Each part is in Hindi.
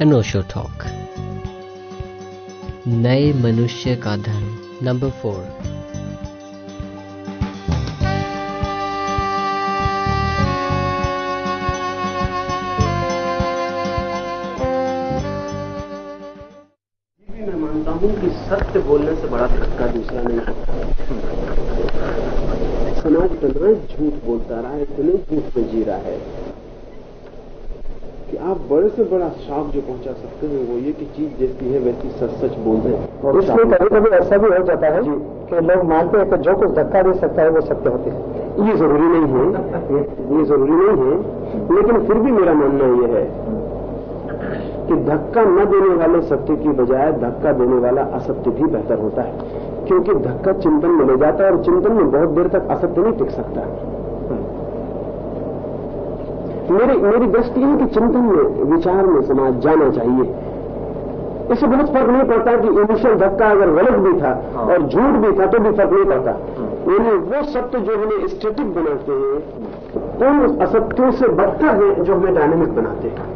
अनोशो टॉक नए मनुष्य का धर्म नंबर फोर कि सत्य बोलने से बड़ा धक्का दूसरा नहीं समाज इतना झूठ बोलता रहा है, इतने झूठ में जी रहा है। आप बड़े से बड़ा शौक जो पहुँचा सकते हैं वो ये कि चीज़ जैसी है वैसी सच सच बोल दें और इसमें कभी कभी ऐसा भी हो जाता है कि लोग मानते हैं कि जो कुछ धक्का दे सकता है वो सत्य होते हैं। ये ज़रूरी नहीं है। ये ज़रूरी नहीं है। लेकिन फिर भी मेरा मानना यह है कि धक्का न देने वाले सत्य की बजाय धक्का देने वाला असत्य भी बेहतर होता है। क्योंकि धक्का चिंतन में ले जाता है और चिंतन में बहुत देर तक असत्य नहीं टिक सकता। मेरी मेरी दृष्टि है कि चिंतन में विचार में समाज जाना चाहिए। इससे बहुत फ़र्क नहीं पड़ता कि इनिशियल धक्का अगर गलत भी था और झूठ भी था तो भी फ़र्क नहीं पड़ता। यानी वो सत्य जो हमें स्टेटिक बनाते हैं उन असत्यों से बदतर है जो हमें डायनेमिक बनाते हैं।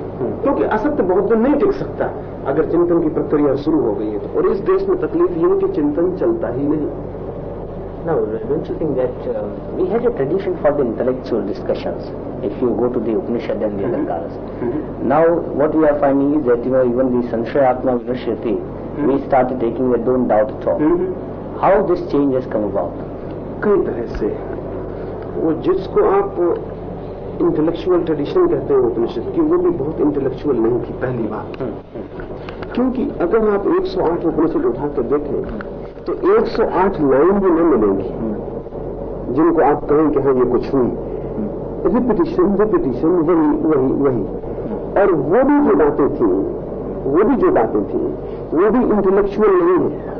क्योंकि असत्य बहुत दिन नहीं टिक सकता। अगर चिंतन की प्रक्रिया शुरू हो गई है तो। और इस देश में तकलीफ़ ये है कि चिंतन चलता ही नहीं। Now, don't you think that um, we had a tradition for the intellectual discussions, if you go to the Upanishad and the mm-hmm. other Kalas. Now, what we are finding is that, you know, even the Sanshaya Atma Vinashyati, we started taking the don't doubt at all. How this change has come about? कई तरह से वो जिसको आप इंटेलेक्चुअल ट्रेडिशन कहते हैं उपनिषद की वो भी बहुत इंटेलेक्चुअल नहीं थी पहली बात क्योंकि अगर आप 108 उपनिषद उठा कर देखें तो 108 लाइन भी न मिलेंगी। जिनको आप कहें कि हाँ ये कुछ हुई रिपीटिशन रिपीटिशन वही वही वही। और वो भी जो बातें थी वो भी जो बातें थी वो भी इंटेलेक्चुअल नहीं है।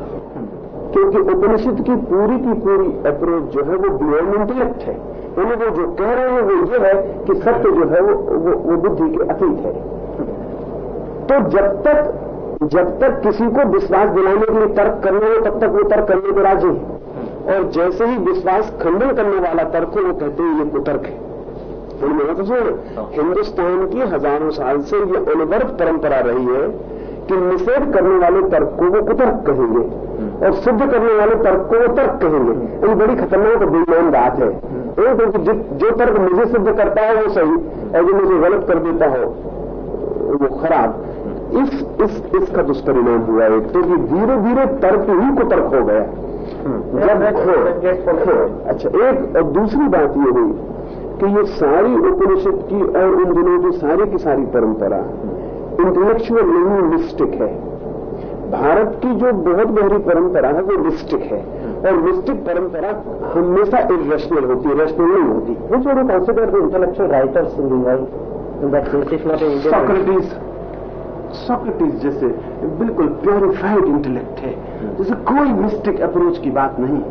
क्योंकि उपनिषद की पूरी की पूरी अप्रोच जो है वो बियॉन्ड इंटेलेक्ट है। यानी वो जो कह रहे हैं वो ये है कि सत्य जो है वो वो, वो बुद्धि के अतीत है। तो जब तक जब तक किसी को विश्वास दिलाने के लिए तर्क करना हो तब तक वो तर्क करने को राज़ी है। और जैसे ही विश्वास खंडन करने वाला तर्क हो, वो कहते हैं, ये कुतर्क है। मेरा तो सुन हिंदुस्तान की हज़ारों साल से ये अनवरत परंपरा रही है कि निषेध करने वाले तर्क को वो कुतर्क कहेंगे और सिद्ध करने वाले तर्क को वो तर्क कहेंगे। ये बड़ी खतरनाक और बेईमान बात है। तो जो तर्क मुझे सिद्ध करता है, वो सही, और जो मुझे गलत कर देता हो, वो खराब। इस इस इसका दुष्परिणाम हुआ एक तो ये धीरे धीरे तर्क ही कुतर्क हो गया। जब देखो अच्छा एक और दूसरी बात ये हुई कि ये सारी उपनिषद की और उन दिनों की सारी की सारी परंपरा इंटेलेक्चुअल नहीं मिस्टिक है। भारत की जो बहुत गहरी परंपरा है वो मिस्टिक है। और मिस्टिक परंपरा हमेशा इरेशनल होती है रेशनल नहीं होती। Which जो writers in the world? In that case, if not an Indian. Socrates जैसे बिल्कुल प्योरिफाइड इंटेलेक्ट है। जैसे कोई मिस्टिक अप्रोच की बात नहीं।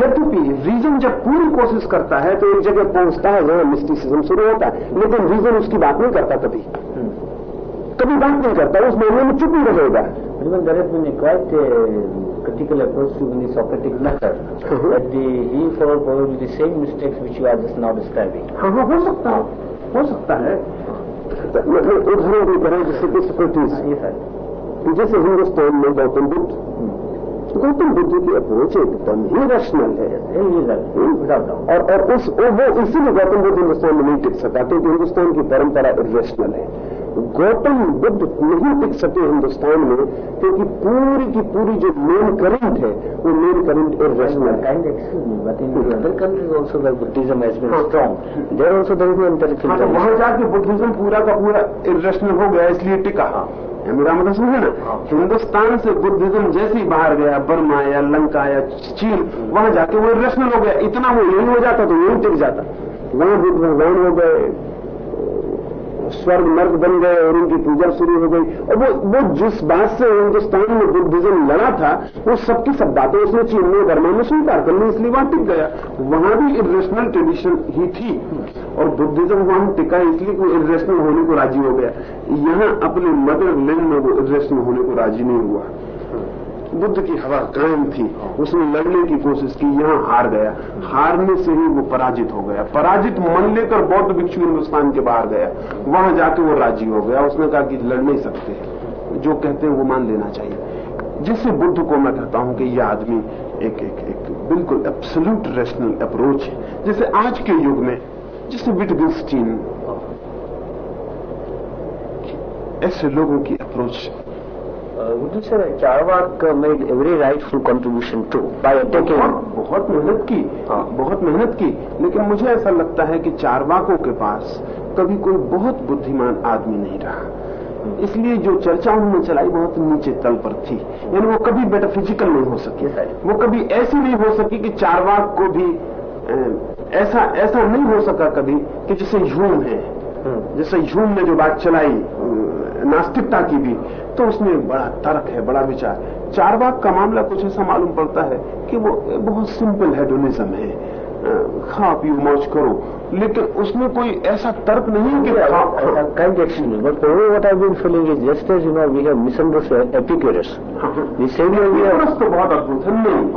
यद्यपि रीजन जब पूरी कोशिश करता है तो एक जगह पहुँचता है जहाँ मिस्टिसिज्म शुरू होता है। लेकिन रीजन उसकी बात नहीं करता कभी। कभी बात नहीं करता उस मामले में चुप ही रहेगा। Even there has been a quite uh, critical approach to the Socratic method, that the, he followed probably the same mistakes which you are just now describing. हाँ हाँ हो सकता है। हो सकता है। मतलब उदाहरण की तरह जैसे कि. जैसे हिंदुस्तान में गौतम बुद्ध गौतम बुद्ध की अप्रोच एकदम ही रैशनल है. और और उस वो वो इसीलिए गौतम बुद्ध हिंदुस्तान में नहीं टिक सका क्योंकि हिंदुस्तान की परंपरा इरेशनल है गौतम बुद्ध नहीं टिक सके हिंदुस्तान में क्योंकि पूरी की पूरी जो मेन करंट है वो मेन करंट है। हाँ tradition. वहाँ जाके बुद्धिज्म पूरा का पूरा इरेशनल हो गया इसलिए टिका। है मेरा मतलब समझे ना? हिंदुस्तान से बुद्धिज्म जैसे ही बाहर गया बर्मा या लंका या चीन वहाँ जाके वो इरेशनल हो गया। इतना वो यही हो जाता तो यही टिक जाता। वहाँ बुद्ध भगवान हो गए स्वर्ग मर्ग बन गए और उनकी पूजा शुरू हो गई। और वो वो जिस बात से हिंदुस्तान में बुद्धिज्म लड़ा था, वो सबकी सब बातें उसने चीन में बर्मा में स्वीकार कर ली, इसलिए वहाँ टिक गया। वहाँ भी इरेशनल ट्रेडिशन ही थी। और बुद्धिज्म वहाँ टिका, इसलिए वो इरेशनल होने को राज़ी हो गया। यहाँ अपने मदर लैंड में वो इरेशनल होने को राज़ी नहीं हुआ। बुद्ध की हवा कायम थी, उसने लड़ने की कोशिश की, यहाँ हार गया। हारने से ही वो पराजित हो गया। पराजित मन लेकर बौद्ध भिक्षु हिंदुस्तान के बाहर गया। वहाँ जाके वो राज़ी हो गया। उसने कहा कि लड़ नहीं सकते। जो कहते हैं वो मान लेना चाहिए। जिससे बुद्ध को मैं कहता हूँ कि यह आदमी एक एक एक बिल्कुल एब्सोल्यूट रेशनल अप्रोच है। जैसे आज के युग में, जैसे विटगिंस्टीन ऐसे लोगों की approach would you say that Charvak uh, made every rightful contribution too by attacking? बहुत बहुत मेहनत की हाँ। बहुत मेहनत की लेकिन मुझे ऐसा लगता है कि चारवाकों के पास कभी कोई बहुत बुद्धिमान आदमी नहीं रहा। इसलिए जो चर्चा उन्होंने चलाई बहुत नीचे तल पर थी। यानी वो कभी मेटाफिजिकल नहीं हो सकी। वो कभी ऐसी नहीं हो सकी कि चारवाक को भी ऐसा ऐसा नहीं हो सका कभी कि जैसे ह्यूम है। जैसे ह्यूम ने जो बात चलाई नास्तिकता की भी। तो उसमें एक बड़ा तर्क है बड़ा विचार। चारवाक का मामला कुछ ऐसा मालूम पड़ता है कि वो बहुत सिंपल हेडोनिज्म है। अ, खा पियो मौज करो। लेकिन उसमें कोई ऐसा तर्क नहीं है कि just as you know we have misunderstood Epicurus. The same way we have Epicurus तो बहुत अद्भुत है। नहीं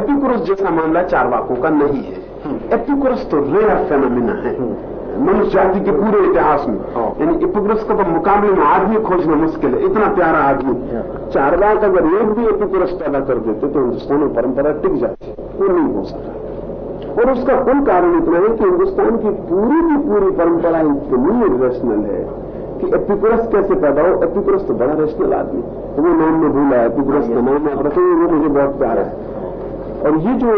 एपिकुरस जैसा मामला चारवाकों का नहीं है। एपिकुरस तो रेयर फेनोमिना है। मनुष्य जाति के पूरे इतिहास में। यानी एपिकुरस का तो मुकाबले में आदमी खोजना मुश्किल है। इतना प्यारा आदमी। चारवाक अगर एक भी एपिकुरस पैदा कर देते तो हिंदुस्तान में परंपरा टिक जाती। वो नहीं हो सकता। और उसका कुल कारण इतना है कि हिंदुस्तान की पूरी की पूरी परंपरा इतनी रेशनल है कि एपिकुरस कैसे पैदा हो? एपिकुरस तो बड़ा रेशनल आदमी तो वो नाम में भूला है। एपिकुरस का नाम आप रखेंगे वो मुझे बहुत प्यारा है। और ये जो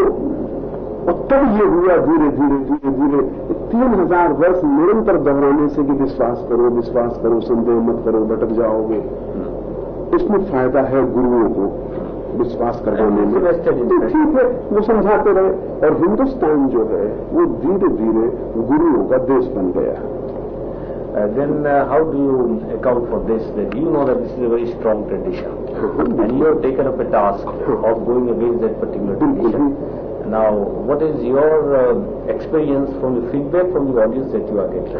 और तब ये हुआ धीरे धीरे धीरे धीरे तीन हज़ार वर्ष निरंतर दोहराने से कि विश्वास करो विश्वास करो संदेह मत करो भटक जाओगे इसमें फ़ायदा है गुरुओं को विश्वास करवाने में तो ठीक है वो समझाते रहे और हिंदुस्तान जो है वो धीरे धीरे गुरुओं का देश बन गया Uh, then uh, how do you account for this? That you know that this is a very strong tradition, and you have taken up a task of going against that particular tradition. Now, what is your uh, experience from the feedback from the audience that you are getting?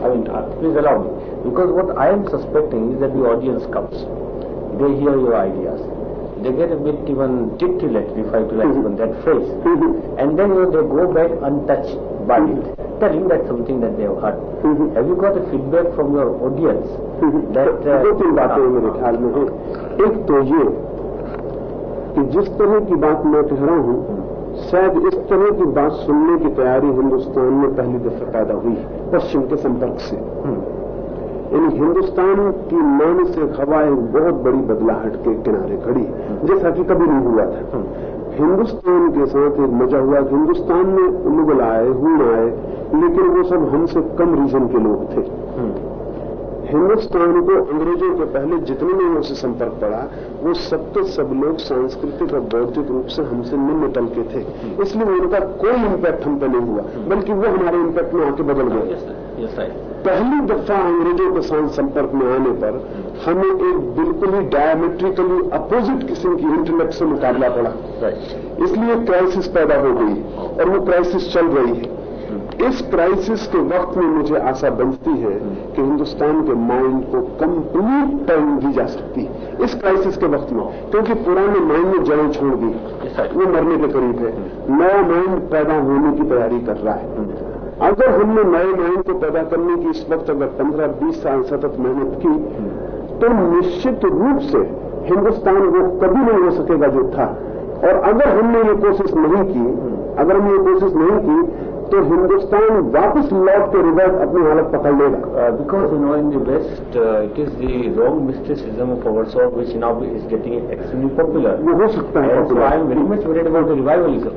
I mean, uh, please allow me, because what I am suspecting is that the audience comes, they hear your ideas, they get a bit even titillate, if I utilize even that phrase, and then you know, they go back untouched by it, telling that something that they have heard. Have you got a feedback from your audience that uh, दो तीन बातें मेरे ख्याल में है एक तो ये कि जिस तरह की बात मैं कह रहा हूं शायद इस तरह की बात सुनने की तैयारी हिंदुस्तान में पहली दफ़ा पैदा हुई पश्चिम के संपर्क से। यानी हिंदुस्तान की मानसिक हवा एक बहुत बड़ी बदलाहट के किनारे खड़ी जैसा कि कभी नहीं हुआ था। हिंदुस्तान के साथ एक मज़ा हुआ कि हिंदुस्तान में मुगल आए हूण आए लेकिन वो सब हमसे कम रीजन के लोग थे। हिंदुस्तान को अंग्रेज़ों के पहले जितने लोगों से संपर्क पड़ा वो सब के सब लोग सांस्कृतिक और बौद्धिक रूप से हमसे निम्न तल के थे। इसलिए उनका कोई इम्पैक्ट हम पे नहीं हुआ बल्कि वो हमारे इम्पैक्ट में आके बदल गए. पहली दफ़ा अंग्रेज़ों के साथ संपर्क में आने पर हमें एक बिल्कुल ही डायमेट्रिकली अपोजिट किस्म की इंटेलेक्ट से मुकाबला पड़ा। इसलिए क्राइसिस पैदा हो गई और वो क्राइसिस चल रही है। इस क्राइसिस के वक्त में मुझे आशा बनती है कि हिंदुस्तान के माइंड को कंप्लीट टर्न दी जा सकती है। इस क्राइसिस के वक्त में। क्योंकि पुराने माइंड ने जड़ें छोड़ दी। वो मरने के करीब है। नया माइंड पैदा होने की तैयारी कर रहा है। अगर हमने नए माइंड को पैदा करने की इस वक्त अगर 15-20 साल सतत मेहनत की तो निश्चित रूप से हिंदुस्तान वो कभी नहीं हो सकेगा जो था। और अगर हमने ये कोशिश नहीं की अगर हमने ये कोशिश नहीं की तो हिंदुस्तान वापस लौट के रिवर्स अपनी हालत पकड़ लेगा। Because you know in the west it is the wrong mysticism of our saw which now is getting extremely popular वो हो सकता है I am very much very about revivalism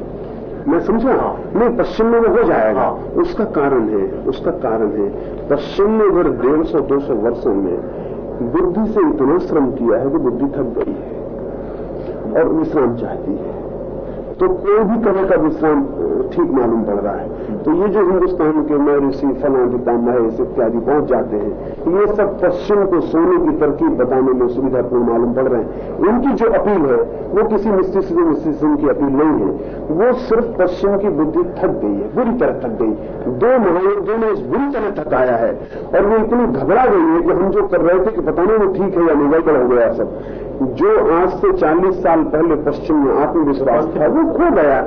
मैं समझा? हाँ। नहीं पश्चिम में वो हो जाएगा। हाँ। उसका कारण है उसका कारण है पश्चिम ने अगर डेढ़ सौ दो सौ वर्षों में बुद्धि से इतना श्रम किया है कि बुद्धि थक गई है। और विश्राम चाहती है। तो कोई भी तरह का विश्राम ठीक मालूम पड़ रहा है। तो ये जो हिंदुस्तान के महर्षि फलादिता महेश इत्यादि पहुँच जाते हैं, ये सब पश्चिम को सोने की तरकीब बताने में सुविधापूर्ण मालूम पड़ रहे हैं। इनकी जो अपील है, वो किसी मिस्टिसिज्म मिस्टिसिज्म की अपील नहीं है। वो सिर्फ़ पश्चिम की बुद्धि थक गई है, बुरी तरह थक गई दो महायुद्धों ने बुरी तरह थकाया है। और वो इतनी घबरा गई है कि हम जो कर रहे थे कि पता नहीं वो ठीक है या नहीं गड़बड़ हो गया सब। जो आज से 40 साल पहले पश्चिम में आत्मविश्वास था वो खो गया।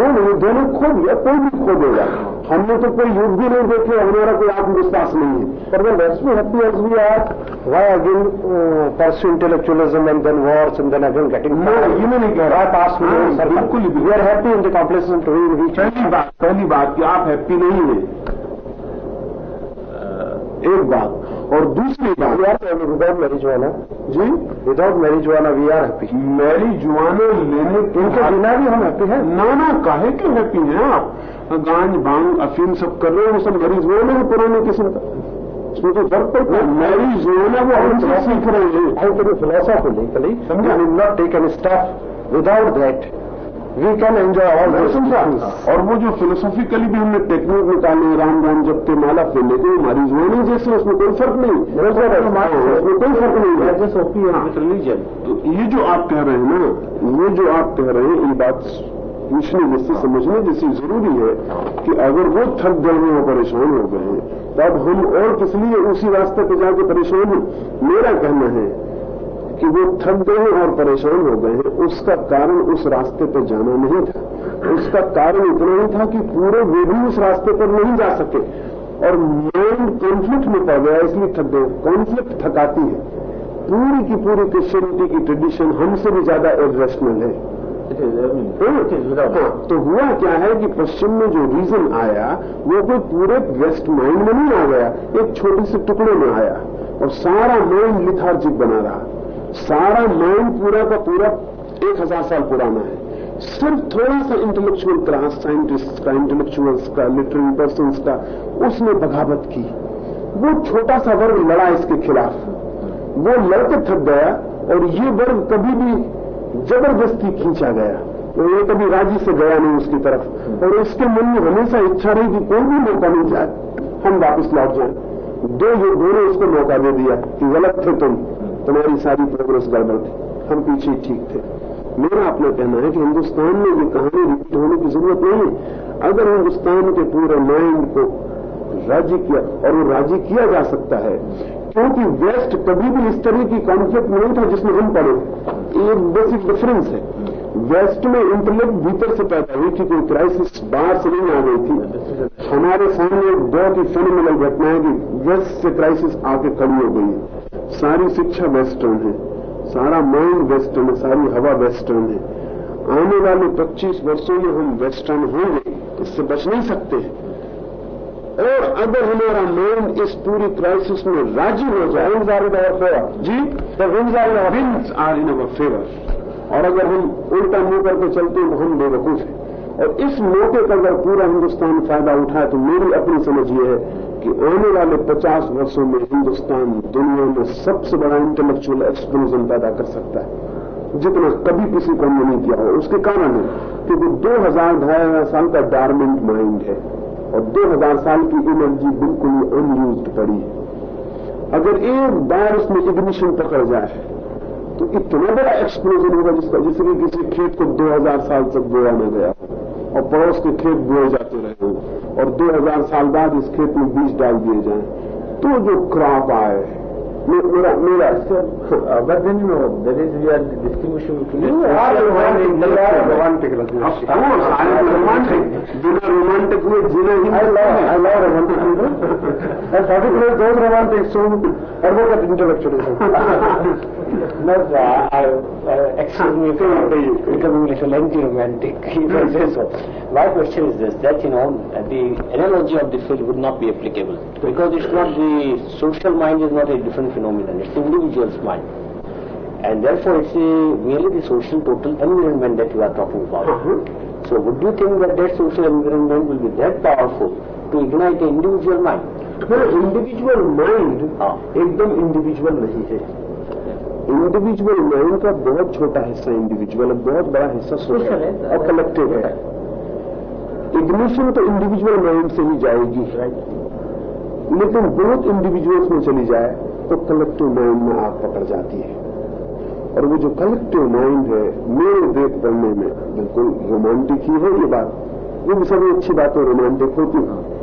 दोनों दोनों खो गया कोई भी खो देगा। हमने तो कोई युद्ध भी नहीं देखे हमारा कोई आत्मविश्वास नहीं है। पर वो वैश्वी happy as we are why again pursue intellectualism and then wars and then again getting बिल्कुल we are happy in the complex पहली बात पहली बात कि आप हैप्पी नहीं है। एक बात और दूसरी बात यार विदाउट मैरिज वाला जी। विदाउट मैरिज वाला वी आर हैप्पी मैरिज वाना लेने के इनके बिना भी हम हैप्पी हैं। ना ना कहे कि हैप्पी हैं आप? गांज बांग अफीम सब कर रहे हो सब मैरिज वो नहीं पुराने किस्म का। उसमें तो दर्द पर मैरिज वाना वो हम सीख रहे हैं। फिलोसॉफिकली समझा? Not take an staff without that that. Can enjoy things. और वो जो फिलोसॉफिकली भी हमने टेक्निक निकाले राम राम जपते माला फेरने के हमारी जुआनी जैसे उसमें कोई फ़र्क नहीं हाँ, उसमें कोई फ़र्क नहीं है with religion. तो ये जो आप कह रहे हैं ना ये जो आप कह रहे हैं ये बात पूछने जैसे समझने जैसी ज़रूरी है कि अगर वो थक गए हैं और परेशान हो गए हैं तब हम और किस लिए उसी रास्ते पर जाके परेशान हैं मेरा कहना है कि वो थक गए हैं और परेशान हो गए हैं। उसका कारण उस रास्ते पर जाना नहीं था। उसका कारण इतना ही था कि पूरे वे भी उस रास्ते पर नहीं जा सके। और माइंड कॉन्फ्लिक्ट में पड़ गया इसलिए थक गए। कॉन्फ्लिक्ट थकाती है। पूरी की पूरी क्रिश्चियनिटी की ट्रेडिशन हमसे भी ज़्यादा इरेशनल है। हाँ, तो हुआ क्या है कि पश्चिम में जो रीजन आया वो कोई पूरे वेस्ट माइंड में नहीं आ गया एक छोटे से टुकड़े में आया। और सारा माइंड लिथार्जिक बना रहा। सारा माइंड पूरा का पूरा एक हज़ार साल पुराना है। सिर्फ़ थोड़ा सा इंटेलेक्चुअल क्लास साइंटिस्ट का इंटेलेक्चुअल्स का लिटरेरी पर्सन का, उसने बगावत की। वो छोटा सा वर्ग लड़ा इसके खिलाफ। वो लड़के थक गया और ये वर्ग कभी भी ज़बरदस्ती खींचा गया। तो ये कभी राज़ी से गया नहीं उसकी तरफ़। और इसके मन में हमेशा इच्छा रही कि कोई भी मौका मिल जाए, हम वापस लौट जाए। दो युद्धों ने उसको मौका दे दिया कि गलत थे तुम। तुम्हारी सारी प्रोग्रेस गड़बड़ थी। हम पीछे ठीक थे। मेरा अपना कहना है कि हिंदुस्तान में ये कहानी रिपीट होने की ज़रूरत नहीं है। अगर हिंदुस्तान के पूरे माइंड को राज़ी किया और वो राज़ी किया जा सकता है, क्योंकि वेस्ट कभी भी इस तरह की कॉन्फ्लिक्ट नहीं था जिसमें हम पड़े। एक बेसिक डिफरेंस है। वेस्ट में इंटेलेक्ट भीतर से पैदा हुई थी, कोई क्राइसिस बाहर से नहीं आ गई थी। हमारे सामने एक बहुत ही फेनोमिनल घटना है कि वेस्ट से क्राइसिस आके खड़ी हो गई है। सारी शिक्षा वेस्टर्न है, सारा माइंड वेस्टर्न है, सारी हवा वेस्टर्न है। आने वाले 25 वर्षों में हम वेस्टर्न होंगे इससे बच नहीं सकते और अगर हमारा माइंड इस पूरी क्राइसिस में राज़ी हो जाए जी the wings are wings are in our favour और अगर हम उल्टा मुँह करके चलते हैं तो हम बेवकूफ़ हैं। और इस मौके पर अगर पूरा हिंदुस्तान फ़ायदा उठाए तो मेरी अपनी समझ ये है कि आने वाले 50 वर्षों में हिंदुस्तान दुनिया में सबसे बड़ा इंटेलेक्चुअल एक्सप्लोजन पैदा कर सकता है। जितना कभी किसी को नहीं किया हो। उसके कारण है कि वो दो हज़ार ढाई हज़ार साल का डार्मेंट माइंड है और 2000 साल की एनर्जी बिल्कुल अनयूज पड़ी है। अगर एक बार उसमें इग्निशन पकड़ जाए तो इतना बड़ा एक्सप्लोजन होगा जिसका जिससे किसी खेत को 2000 साल तक बोया न गया। और पड़ोस के खेत बोए जाते रहे। हो और 2000 साल बाद इस खेत में बीज डाल दिए जाए। तो जो क्रॉप आए मेरा मेरा वर्धन में हो दर is we are distinguishing romantic जिन्हें रोमांटिक हुए जिन्हें ही I love I love romantic people and particular then romantic son advocate intellectual Not, uh, I, uh, excuse me for becoming a little anti-romantic, if I say so. My question is this, that, you know, the analogy of the field would not be applicable. Because it's not the social mind is not a different phenomenon, it's the individual's mind. And therefore it's a, merely the social total environment that you are talking about. So would you think that that social environment will be that powerful to ignite the individual mind? Individual mind हाँ। एकदम इंडिविजुअल नहीं है इंडिविजुअल माइंड का बहुत छोटा हिस्सा इंडिविजुअल है बहुत बड़ा हिस्सा सोशल है। और कलेक्टिव है। इग्निशन तो इंडिविजुअल माइंड से ही जाएगी। लेकिन बहुत इंडिविजुअल्स में चली जाए तो कलेक्टिव माइंड में आग पकड़ जाती है। और वो जो कलेक्टिव माइंड है मेरे देख पढ़ने में बिल्कुल रोमांटिक ही है ये बात। वो भी सभी अच्छी बातें रोमांटिक होती हैं।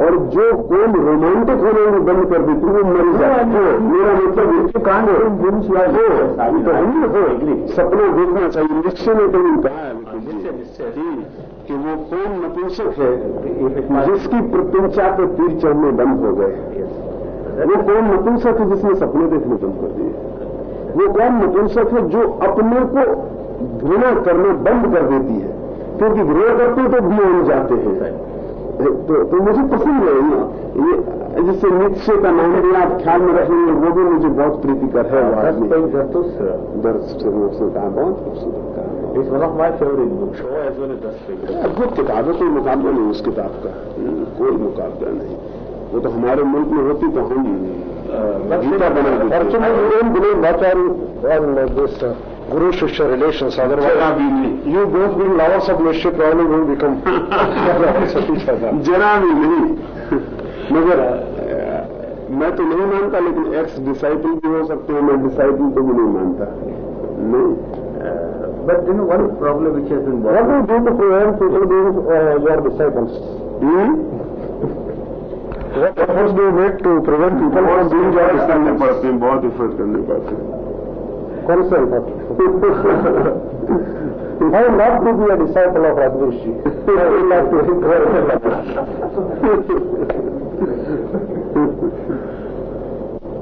और जो कौन रोमांटिक होने में बंद कर देती वो मर जाए मेरा मतलब ये कांड हो। तो हम हो सपना देखना चाहिए निश्चय ने कभी कहा है कि वो कौन नपुंसक है जिसकी प्रपंचा पे तीर चढ़ने बंद हो गए। वो कौन नपुंसक है जिसने सपने देखने बंद कर दिए? वो कौन नपुंसक है जो अपने को घृणा करना बंद कर देती है? क्योंकि घृणा करते तो बियॉन्ड जाते हैं। तो, तो मुझे पसंद है ना ये जिससे निश्चय का नाम भी आप ख्याल में रखेंगे वो भी मुझे बहुत प्रीतिकर है वो आदमी दर्श से कहा बहुत खूबसूरत कहा as well as Dust अद्भुत किताब है कोई मुकाबला नहीं उस किताब का कोई मुकाबला नहीं वो तो हमारे मुल्क में होती तो हम गीता बना देते Fortunately, Guru guru shishya relations otherwise Janabini. you both will love us of relationship probably will become भी नहीं मगर मैं तो नहीं मानता लेकिन एक्स डिसाइपल भी हो सकते हैं मैं डिसाइपल को भी नहीं मानता। नहीं। But you know one problem which as do to wait to prevent people और डूंग जॉब करने पड़ते हैं बहुत इफ़ेक्ट करने पड़ते हैं। कौन सा effort? How not to be a disciple of Rajneesh I would like to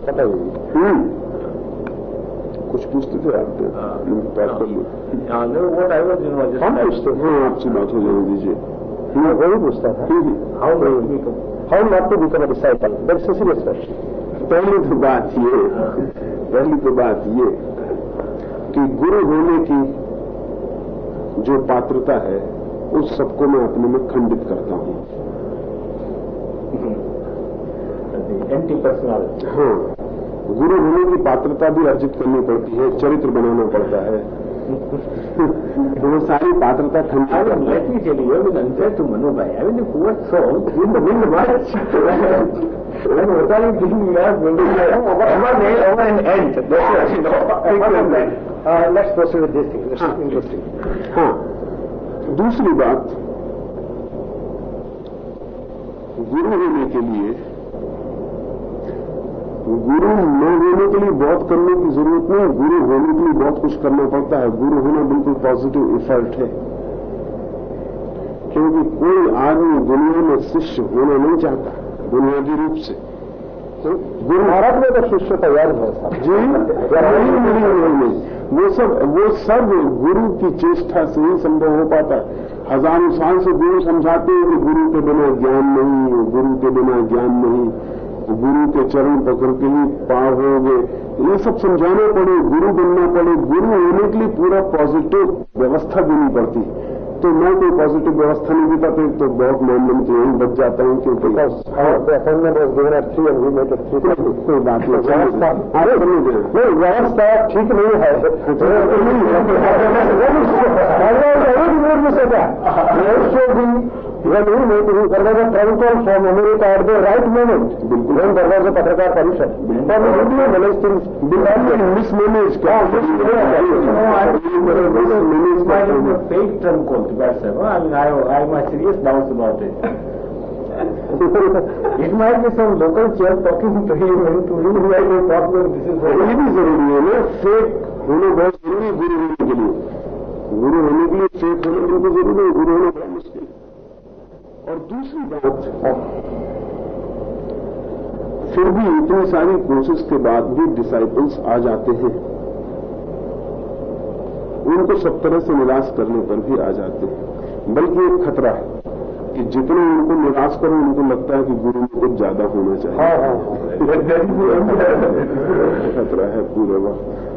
बताइए हम्म? कुछ पूछते थे आप बात कर लो I. हम पूछते आपसे बात हो जाने दीजिए मैं वही पूछता था। How how not to become a disciple that's a serious question पहली तो बात ये पहली तो बात ये कि गुरु होने की जो पात्रता है उस सबको मैं अपने में खंडित करता हूँ। एंटी पर्सनैलिटी हाँ गुरु होने की पात्रता भी अर्जित करनी पड़ती है चरित्र बनाना पड़ता है। वो सारी पात्रता खंडा लड़की के proceed with this thing. This is हाँ। दूसरी बात गुरु होने के लिए गुरु न होने के लिए बहुत करने की ज़रूरत नहीं गुरु होने के लिए बहुत कुछ करना पड़ता है। गुरु होना बिल्कुल पॉजिटिव इफर्ट है। क्योंकि कोई आदमी दुनिया में शिष्य होना नहीं चाहता बुनियादी रूप से। तो गुरु महाराज में तो शिष्य तैयार है जी। नहीं। वो सब वो सब गुरु की चेष्टा से ही संभव हो पाता है। हज़ारों साल से गुरु समझाते हैं कि गुरु के बिना ज्ञान नहीं गुरु के बिना ज्ञान नहीं गुरु के चरण पकड़ के ही पार हो गए ये सब समझाना पड़े, गुरु बनना पड़े। गुरु होने के लिए पूरा पॉजिटिव व्यवस्था देनी पड़ती तो मैं कोई पॉजिटिव व्यवस्था नहीं देता तो, तो बहुत मामले में तो यही बच जाता हूँ क्योंकि The assignment was given at 3 and we made it 3. कोई बात नहीं व्यवस्था अरे नहीं व्यवस्था ठीक नहीं है। या मैं तुम्हें करवाजा phone call from America at the right moment बिल्कुल हम दरवाज़ा पत्रकार परिषद पर मनोज सिंह बिल्कुल मिसमैनेज क्या it might be some local chair talking to he मैं टू यू आई डो भी ज़रूरी है ना फेक होने बहुत ज़रूरी है गुरु होने के लिए। गुरु होने के लिए फेक होने के लिए ज़रूरी है गुरु होने बड़ा मुश्किल और दूसरी बात फिर भी इतनी सारी कोशिश के बाद भी डिसाइपल्स आ जाते हैं। उनको सब तरह से निराश करने पर भी आ जाते हैं। बल्कि एक खतरा है कि जितने उनको निराश करो उनको लगता है कि गुरु में कुछ ज़्यादा होना चाहिए। हाँ हाँ। खतरा है पूरे वक्त।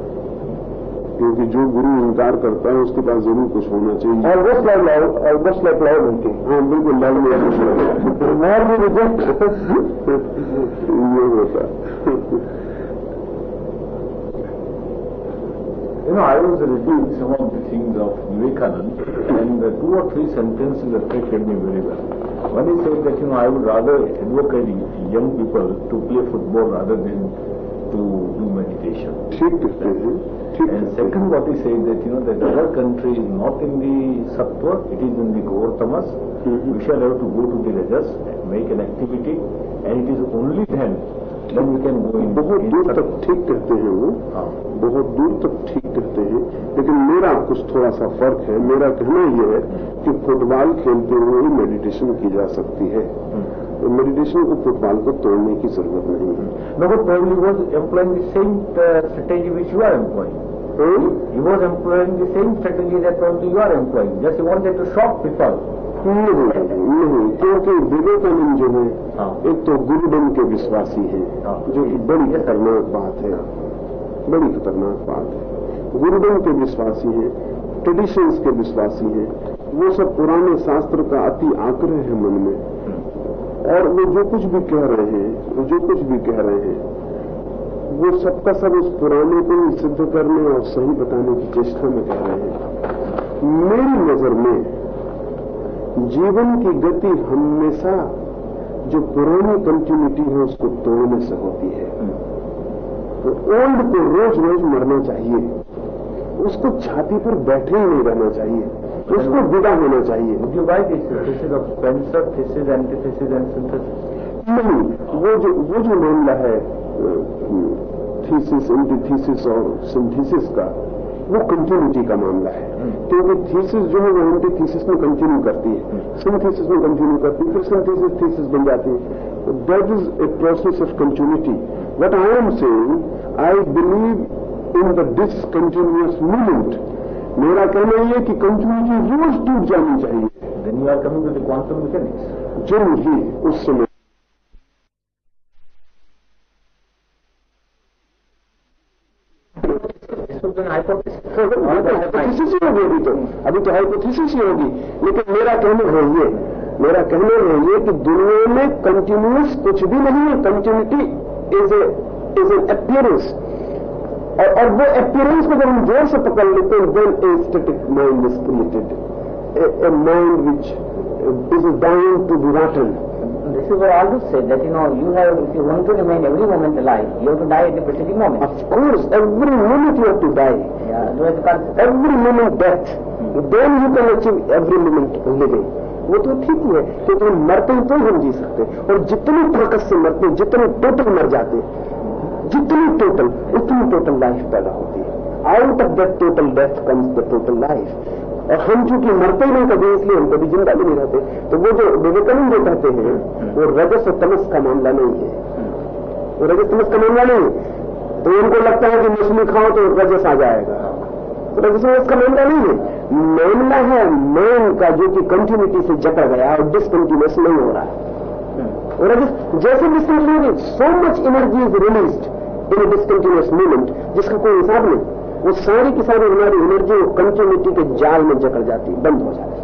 क्योंकि जो गुरु इंकार करता है उसके पास जरूर कुछ होना चाहिए Almost like love, almost like love meeting. हाँ बिल्कुल लव में More we reject. ये होता है You know, I was reading some of the things of Vivekanand, and the two or three sentences affected me very well. One is said that, you know, I would rather advocate young people to play football rather than to do meditation. हैं And second, what he said that you know that our country is not in the sattva, it is in the Gaur tamas. Mhm. We shall have to go to the rajas, make an activity, and it is only then then we can go in. बहुत दूर तक ठीक कहते हैं वो हाँ। बहुत दूर तक ठीक कहते हैं लेकिन मेरा कुछ थोड़ा सा फ़र्क है मेरा कहना यह है कि फुटबॉल खेलते हुए ही मेडिटेशन की जा सकती है तो मेडिटेशन को फुटबॉल को तोड़ने की ज़रूरत नहीं है। नगो paid you was employing the same strategy which you are employing you was employing the same strategy that you are employing just you want to shock people नहीं क्योंकि विवेकानंद जो है एक तो गुरु के विश्वासी है जो कि बड़ी खतरनाक बात है। बड़ी खतरनाक बात है। गुरुबन के विश्वासी है ट्रेडिशंस के विश्वासी है वो सब पुराने शास्त्र का अति आग्रह है मन में। और वो जो कुछ भी कह रहे हैं, वो जो कुछ भी कह रहे हैं, वो सबका सब उस पुराने को ही सिद्ध करने और सही बताने की चेष्टा में कह रहे हैं। मेरी नज़र में जीवन की गति हमेशा जो पुरानी कंटिन्यूटी है, उसको तोड़ने से होती है। तो ओल्ड को रोज रोज मरना चाहिए। उसको छाती पर बैठे ही नहीं रहना चाहिए। उसको विदा होना चाहिए? नहीं वो जो वो जो मामला है थीसिस एंटीथीसिस और सिंथीसिस का वो कंटिन्यूटी का मामला है। क्योंकि थीसिस जो है वो एंटीथीसिस में कंटिन्यू करती है। सिंथेसिस में कंटिन्यू करती है फिर सिंथेसिस थीसिस बन जाती है। That is a process of continuity what I am saying I believe in the discontinuous movement मेरा कहना यह है कि कंटिन्यूटी रोज टूट जानी चाहिए। Are coming to the quantum mechanics. ज़रूर ही उस समय हाइपोथेसिस ही होगी अभी तो। अभी तो हाइपोथेसिस ही होगी। लेकिन मेरा कहना है ये मेरा कहना है ये कि दुनिया में कंटिन्यूस कुछ भी नहीं है। Continuity is a is an appearance और, और वो एक्यूरेंस को जब हम ज़ोर से पकड़ लेते हैं then a static mind is created a mind which is down to be rotten this is were also say that you know you have you want to remain every moment life you to die at a parting moment of course every moment you have to die every moment death then you can achieve every moment living वो तो ठीक ही है क्योंकि हम मरते ही तो हम जी सकते हैं। और जितने फर्कस से मरते हैं जितने टोटल मर जाते हैं जितनी टोटल उतनी टोटल लाइफ पैदा होती है। Out of that total death comes the total life और हम चूँकि मरते ही नहीं कभी, इसलिए हम कभी ज़िंदा भी नहीं रहते। तो वो जो विवेकानंद जो कहते हैं, वो रजस और तमस का मामला नहीं है। वो रजस तमस का मामला नहीं है। तो उनको लगता है कि मछली खाओ तो रजस आ जाएगा। रजस में इसका मामला नहीं है। मामला है मैन का जो कि कंटिन्यूटी से जकड़ गया और डिसकंटिन्यूस नहीं हो रहा। है रजस, जैसे discontinuity so much energy is released in discontinuous movement जिसका कोई हिसाब नहीं वो सारी की सारी हमारी एनर्जी वो कंटिन्यूटी के जाल में जकड़ जाती बंद हो जाती।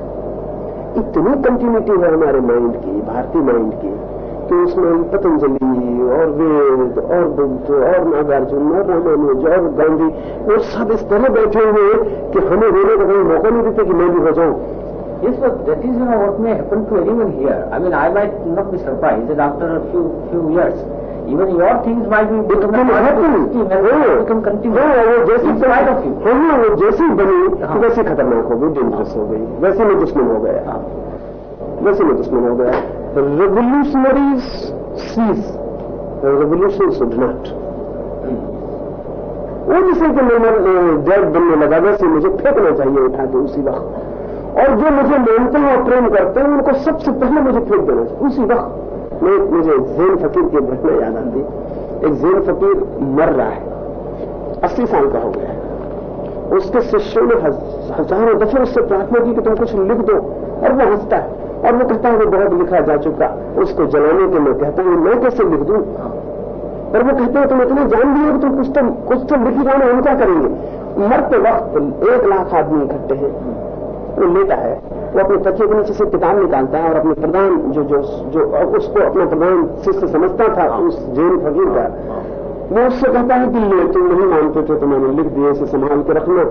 इतनी कंटिन्यूटी है हमारे माइंड की भारतीय माइंड की कि उसमें पतंजलि और वेद और बुद्ध और नागार्जुन और रामानुज और गांधी वो सब इस तरह बैठे हुए कि हमें रोने का कहीं मौका नहीं देते कि मैं भी हो जाऊँ। Yes, but that is you know what may happen to anyone here. I mean, I might not be surprised. That after a few few years, even your things might be become you. Can continue. हाँ, वो जैसी वो बनी। वैसी खतरनाक हो गई डेंजरस हो गई। वैसे में दुश्मन हो गया। हाँ। वैसे में दुश्मन हो गया। Revolutionaries sees revolution should not वो जिसे कि मैं डेड बनने लगा वैसे मुझे फेंकना चाहिए उठा के उसी वक्त। और जो मुझे मानते हैं और प्रेम करते हैं उनको सबसे पहले मुझे फेंक देना चाहिए उसी वक्त। मैं मुझे जैन फकीर की घटना याद आती। एक जैन फकीर मर रहा है। अस्सी साल का हो गया है। उसके शिष्यों ने हज- हज़ारों दफे उससे प्रार्थना की कि तुम कुछ लिख दो। और वो हंसता है। और वो कहता है, वो बहुत लिखा जा चुका उसको जलाने के लिए कहता हूँ, मैं कैसे लिख दूँ? पर वो कहते हैं, तुम इतने जान लिए कि तुम कुछ तो कुछ तो लिख जानो हम क्या करेंगे? मरते वक्त एक लाख आदमी इकट्ठे हैं। वो लेता है। वो अपने तकिए के नीचे से किताब निकालता है और अपने प्रधान जो जो जो उसको अपना प्रधान शिष्य समझता था, उस जैन फकीर का। वो उससे कहता है कि ये तुम नहीं मानते थे तो मैंने लिख दिए इसे संभाल के रखना,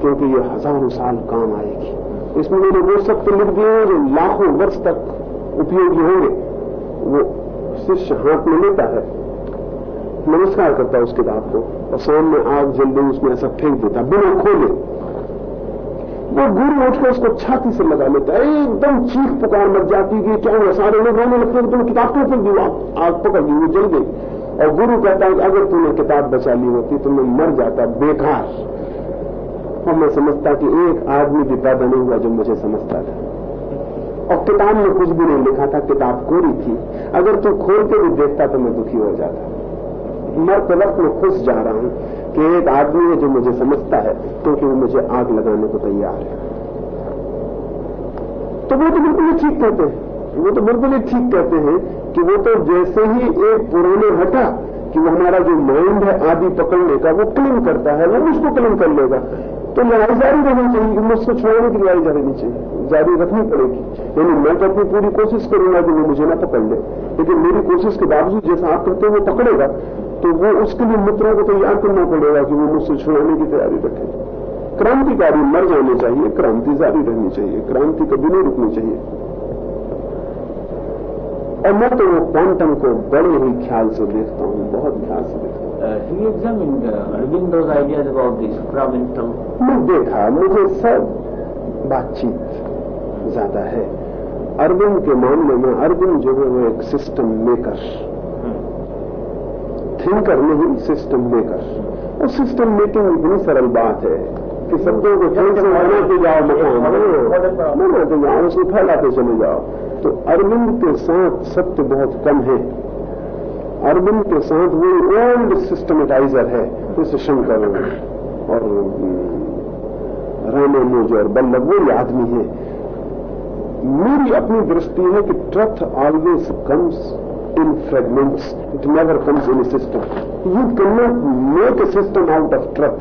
क्योंकि ये हज़ारों साल काम आएगी। इसमें मैंने वो सब तो लिख दिए जो लाखों वर्ष तक उपयोगी होंगे। वो शिष्य हाथ में लेता है। नमस्कार करता है उस किताब को। और सामने आग जल उसमें ऐसा फेंक देता, बिना खोले। वो गुरु उठकर उसको छाती से लगा लेता है। एकदम चीख पुकार मच जाती कि क्या हुआ? सारे लोग रोने लगते तुम किताब क्यों फेंक दी आग पकड़ ली वो जल गई। और गुरु कहता है कि अगर तूने किताब बचा ली होती तो मैं मर जाता, बेकार। और मैं समझता कि एक आदमी भी पैदा नहीं हुआ जो मुझे समझता था। और किताब में कुछ भी नहीं लिखा था, किताब कोरी थी। अगर तू खोल के भी देखता तो मैं दुखी हो जाता। मरते वक्त मैं खुश जा रहा हूँ। कि एक आदमी है जो मुझे समझता है, क्योंकि वो मुझे आग लगाने को तैयार है। तो वो तो बिल्कुल ही ठीक कहते हैं। वो तो बिल्कुल ही ठीक कहते हैं कि वो तो जैसे ही एक पुराने हटा कि वो हमारा जो माइंड है आदि पकड़ने का, वो क्लीन करता है, वो उसको क्लीन कर लेगा। तो लड़ाई जारी रहनी चाहिए मुझसे छोड़ने की लड़ाई जारी चाहिए। जारी रखनी पड़ेगी। यानी मैं तो अपनी पूरी कोशिश करूँगा कि वो मुझे ना पकड़ ले। लेकिन मेरी कोशिश के बावजूद जैसा आप कहते हैं, वो पकड़ेगा। तो वो उसके लिए मित्रों को तैयार करना पड़ेगा कि वो मुझसे छुड़ाने की तैयारी रखे। क्रांतिकारी मर जाने चाहिए, क्रांति जारी रहनी चाहिए, क्रांति कभी नहीं रुकनी चाहिए। और मैं तो वो क्वांटम को बड़े ही ख्याल से देखता हूँ, बहुत ख्याल से हूँ he examined uh, Arvindo's ideas about the supramental. मैं देखा मुझे सब बातचीत ज़्यादा है। अरविंद के मामले में अरविंद जो है वो एक सिस्टम मेकर थिंकर नहीं सिस्टम मेकर और सिस्टम मेकिंग इतनी सरल बात है कि शब्दों को फिर से बनाते जाओ मकान बनाते जाओ उसको फैलाते चले जाओ। तो अरविंद के साथ सत्य बहुत कम है। अरविंद के साथ वो ओल्ड सिस्टमेटाइजर है, जैसे शंकर और हम्म, रामानुज और बल्लभ, वो आदमी है। मेरी अपनी दृष्टि है कि truth always comes in fragments it never comes in system you can not make a system out of truth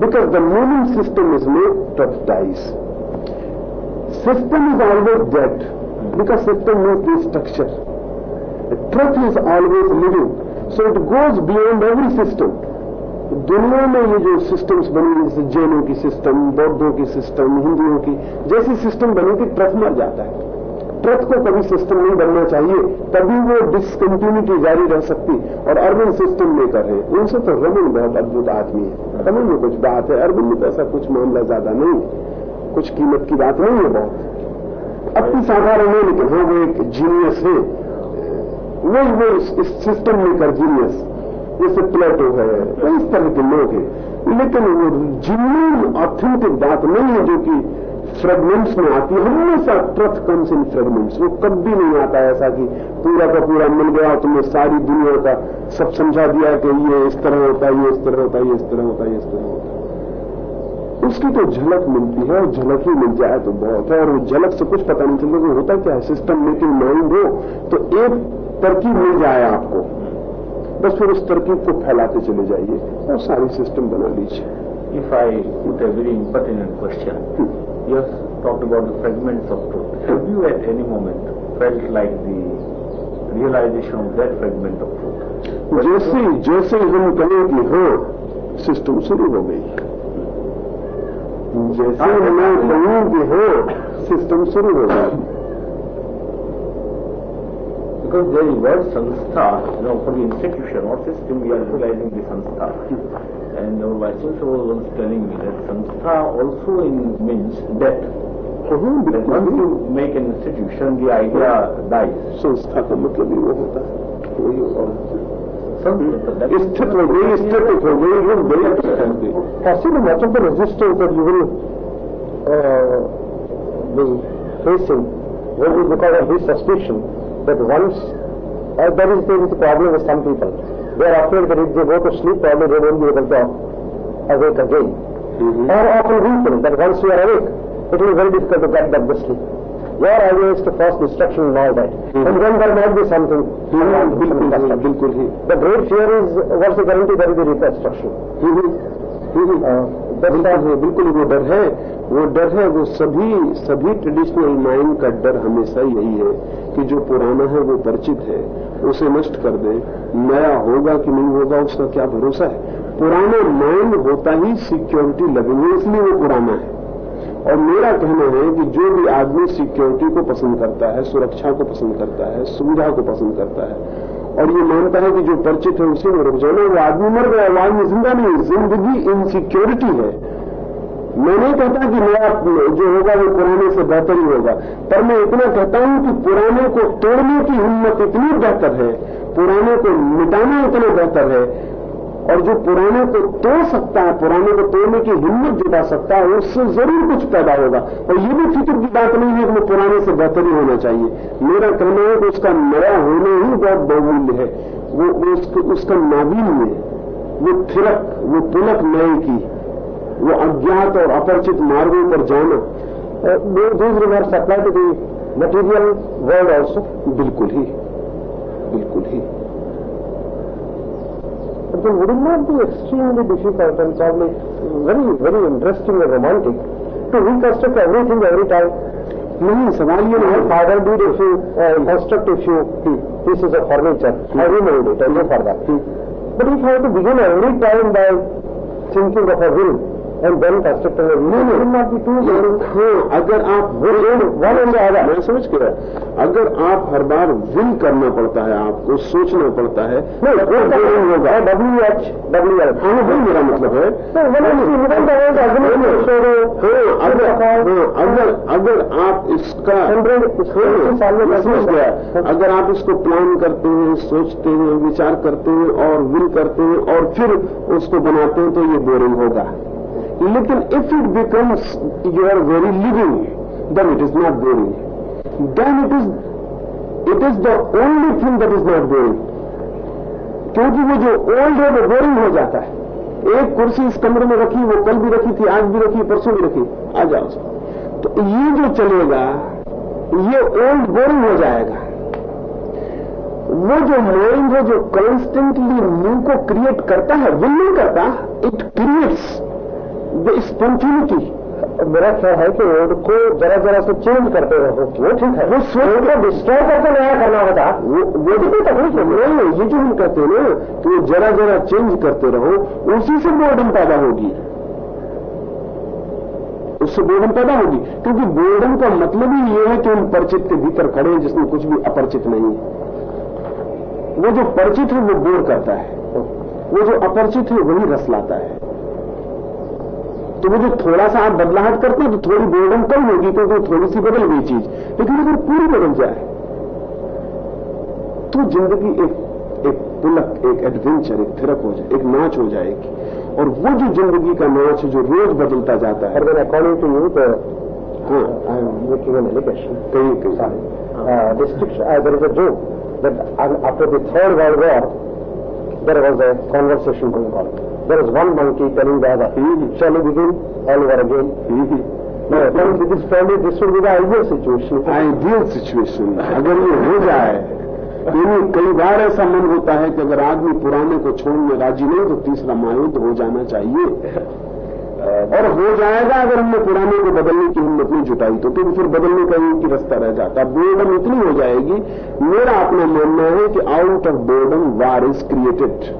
because the moving system is make truth dies system is always dead because system make the structure Truth is always living. So it goes beyond every system. दुनिया में ये जो सिस्टम्स बनी, जैसे जैनों की सिस्टम बौद्धों की सिस्टम हिंदुओं की, जैसी सिस्टम बनी थी ट्रथ मर जाता है। ट्रथ को कभी सिस्टम नहीं बनना चाहिए, तभी वो डिसकंटिन्यूटी जारी रह सकती और अरविंद सिस्टम लेकर है उनसे तो रमन बहुत अद्भुत आदमी है। रमन में कुछ बात है। अरविंद में तो ऐसा कुछ मामला ज़्यादा नहीं है। कुछ कीमत की बात नहीं है बहुत। अपनी साधारण है, लेकिन हाँ वो एक जीनियस है। वो वो इस सिस्टम लेकर जीनियस जैसे प्लेटो है वो इस तरह के लोग हैं। लेकिन वो जिन्नी ऑथेंटिक बात नहीं है जो कि फ्रेगमेंट्स में आती है। हमेशा ट्रथ कम्स इन फ्रेगमेंट्स वो कभी नहीं आता ऐसा कि पूरा का पूरा मिल गया, तुमने सारी दुनिया का सब समझा दिया कि ये इस तरह होता है, ये इस तरह होता है, ये इस तरह होता है, ये इस तरह होता है। उसकी तो झलक मिलती है, और झलक ही मिल जाए तो बहुत है, और वो झलक से कुछ पता नहीं चलता कि होता क्या है। सिस्टम मेकिंग माइंड हो तो एक तरकीब मिल जाए आपको। बस फिर उस तरकीब को फैलाते चले जाइए और सारी सिस्टम बना लीजिए। If I put a very important question yes talked about the fragment of truth have you at any moment felt like the realization of that fragment of truth जैसे जैसे हम कहें कि हो सिस्टम शुरू हो गई। जैसे मैं कहूँ कि हो सिस्टम शुरू हो गई। Because there is word sanstha, you know, for the institution or system, we are utilizing the sanstha. And our vice chancellor was once telling me that sanstha also in, means death. हाँ That once you make an institution, the idea dies. संस्था का मतलब ही वो होता है वही होता है Sanskrit, that is- स्थित हो गई स्थित हो गई वो बड़ी होती Possibly much of the resistance that you will uh, be facing will be because of this suspicion that once uh, there is a problem with some people. They are afraid that if they go to sleep, probably they won't be able to awake again. Mm-hmm. Or often we think that once we are awake, it will be very difficult to get back to sleep. Your idea is to cause destruction and all that. Mm-hmm. And then there might be something. ही The great fear is what's the guarantee there will be reconstruction. Uh, that's बिल्कुल not है बिल्कुल वो डर है। वो डर है, वो सभी सभी ट्रेडिशनल माइंड का डर हमेशा यही है कि जो पुराना है, वो परिचित है। उसे नष्ट कर दे। नया होगा कि नहीं होगा, उसका क्या भरोसा है? पुराना माइंड होता ही सिक्योरिटी लगेंगे इसलिए वो पुराना है। और मेरा कहना है कि जो भी आदमी सिक्योरिटी को पसंद करता है, सुरक्षा को पसंद करता है, सुविधा को पसंद करता है और ये मानता है कि जो परिचित है उसी में रुक जाना वो आदमी मर गया वो आदमी ज़िंदा नहीं ज़िंदगी इनसिक्योरिटी है। मैं नहीं कहता कि नया जो होगा वो पुराने से बेहतर ही होगा, पर मैं इतना कहता हूँ कि पुराने को तोड़ने की हिम्मत इतनी बेहतर है, पुराने को मिटाना इतना बेहतर है और जो पुराने को तोड़ सकता है पुराने को तोड़ने की हिम्मत जुटा सकता है उससे ज़रूर कुछ पैदा होगा। और ये भी फ़िक्र की बात नहीं है कि वो पुराने से बेहतर ही होना चाहिए। मेरा कहना है कि उसका नया होना ही बहुत बहुमूल्य है। वो, वो उसक, उसका नावीन्य वो थिरक वो पुलक नए की। वो अज्ञात और अपरिचित मार्गों पर जाना। These bar apply to the material world also बिल्कुल ही। बिल्कुल ही। But then would it not be extremely difficult and probably very, very interesting and romantic to reconstruct everything every time? नहीं सवाल ये My नहीं father did a few, uh, construct a few pieces of furniture. I removed it, I go for that. But if I have to begin every time and then a will not be too boring. हाँ अगर आप One and the other. मैं समझ गया। अगर आप हर बार विल करना पड़ता है आपको सोचना पड़ता है होगा। W H W L. हाँ वही मेरा मतलब है। हाँ अगर हाँ, अगर अगर आप इसका हाँ, समझ गया। अगर आप इसको प्लान करते हैं सोचते हैं विचार करते हैं और विल करते हैं और फिर उसको बनाते हैं तो ये बोरिंग होगा। लेकिन if it becomes your very living then it is not boring then it is it is the only thing that is not boring क्योंकि वो जो ओल्ड है, वो बोरिंग हो जाता है। एक कुर्सी इस कमरे में रखी, वो कल भी रखी थी, आज भी रखी, परसों भी रखी। आ जाओ तो ये जो चलेगा, ये ओल्ड बोरिंग हो जाएगा। वो जो माइंड है जो कॉन्स्टेंटली न्यू को क्रिएट करता है विल नहीं करता इट क्रिएट्स द स्पॉन्टिनिटी मेरा ख्याल है कि रोड को जरा जरा से चेंज करते रहो वो ठीक है। वो सोच को डिस्ट्रॉय करके नया करना होता। वो वो कोई तकलीफ़ नहीं। है ये जो हम कहते हैं ना कि वो जरा जरा चेंज करते रहो उसी से बोर्डम पैदा होगी। उससे बोर्डम पैदा होगी। क्योंकि बोर्डम का मतलब ही ये है कि हम परिचित के भीतर खड़े हैं जिसमें कुछ भी अपरिचित नहीं है। वो जो परिचित है वो बोर करता है। वो जो अपरिचित है वही रस लाता है। तो वो जो थोड़ा सा आप बदलाहट करते हैं तो थोड़ी बोर्डम कम होगी क्योंकि थोड़ी सी बदल गई चीज़। लेकिन अगर पूरी बदल जाए तो ज़िंदगी एक एक पुलक एक एडवेंचर एक थिरक हो जाए एक नाच हो जाएगी। और वो जो ज़िंदगी का नाच है जो रोज बदलता जाता है। making an allegation. कहीं. Uh, description, uh, there is a joke that uh, after the Third World War, there was one monkey telling the other, shall we begin? All over again? No, then with this family, this would be the ideal situation. Ideal situation अगर ये हो जाए यानी कई बार ऐसा मन होता है कि अगर आदमी पुराने को छोड़ने राज़ी नहीं तो तीसरा महायुद्ध हो जाना चाहिए। और हो जाएगा अगर हमने पुराने को बदलने की हिम्मत नहीं जुटाई तो क्योंकि फिर बदलने का एक ही रास्ता रह जाता। बोर्डम इतनी हो जाएगी मेरा अपना मानना है कि out of boredom war is created